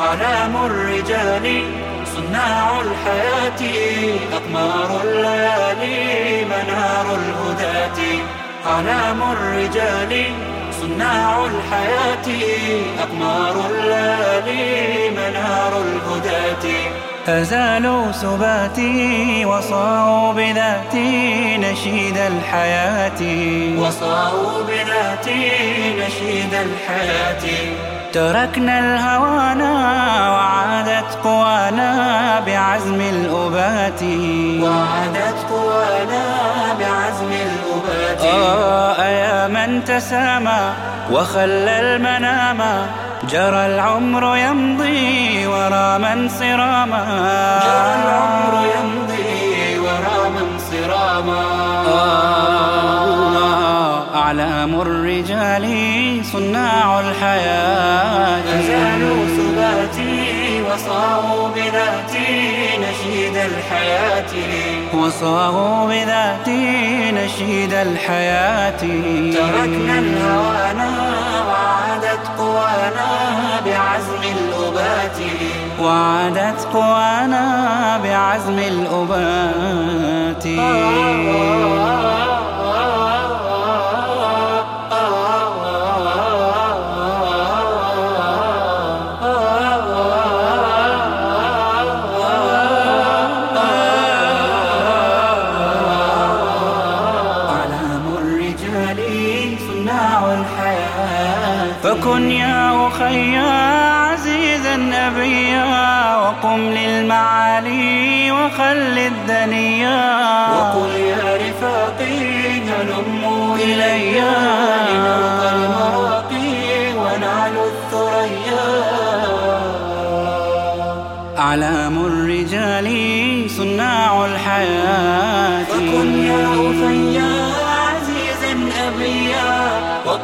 علام الرجال صناع الحياة أقمار الليالي منار الهداة. علام الرجال صناع الحياة أقمار الليالي منار الهداة. أزالوا سباتي وصاروا بذاتي نشيد الحياة. وصاروا بذاتي نشيد الحياة. تركنا الهوانا وعادت قوانا بعزم الأبات وعادت قوانا بعزم الأبات آه يا من تسامى وخلى المنام جرى العمر يمضي ورا من صراما جرى العمر يمضي ورا من صراما آه أعلام الرجال صناع الحياة. أزالوا سباتي وصاروا بذاتي نشيد الحياة وصاروا بذاتي نشيد الحياة. تركنا الهوانا وعادت قوانا بعزم الأبات. وعادت قوانا بعزم الأبات. صناع الحياة فكن يا أخي عزيزا أبيا وقم للمعالي وخل الدنيا. وقل يا رفاقي هلموا إلي. لنلقى المراقي ونعلو الثريا. أعلام الرجال صناع الحياة. فكن يا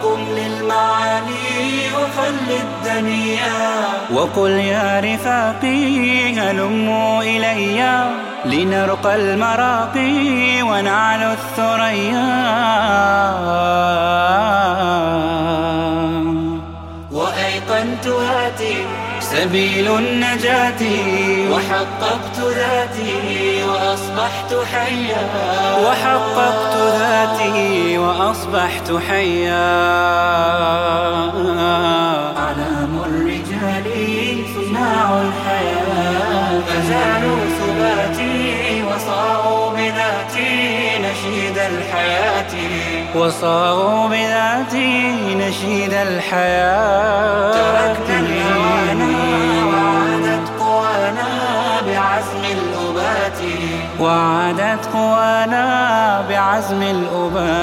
وقم للمعالي وخل الدنيا. وقل يا رفاقي هلموا إلي. لنرقى المراقي ونعلو الثريا. سبيل النجاة. وحققت ذاتي وأصبحت حيا. وحققت ذاتي وأصبحت حيا. أعلام الرجال صناع الحياة. فزالوا ثباتي وصاروا بذاتي نشيد الحياة. وصاروا بذاتي نشيد الحياة. تركنا وعادت قوانا بعزم الأبات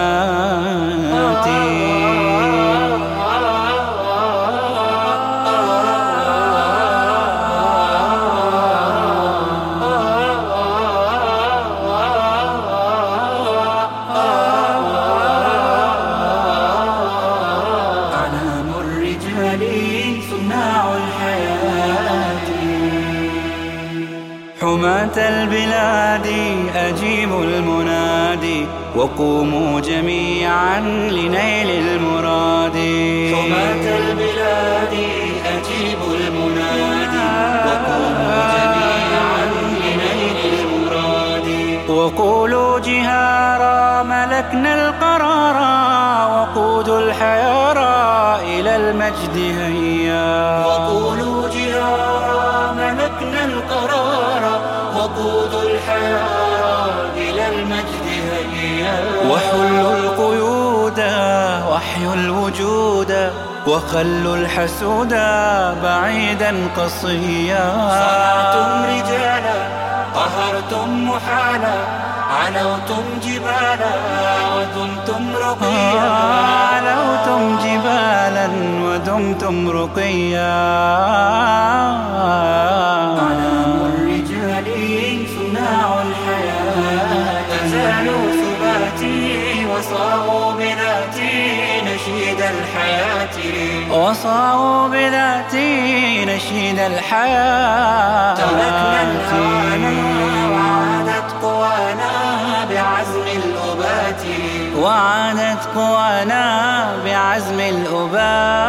حماة البلاد أجيبوا المنادي وقوموا جميعا لنيل المراد. حماة البلاد أجيبوا المنادي وقوموا جميعا لنيل المراد. وقولوا جهارا ملكنا القرارا وقود الحيارى إلى المجد هيا. وقولوا جهارا إلى المجد وحلوا القيود واحيوا الوجود وخلوا الحسود بعيدا قصيا. صنعتم رجالا قهرتم محالا علوتم جبالا ودمتم رقيا. علوتم جبالا ودمتم رقيا. الحياة. وصاروا بذاتي نشيد الحياة. تركنا الهوانا وعادت قوانا بعزم الأبات. وعادت قوانا بعزم الأبات.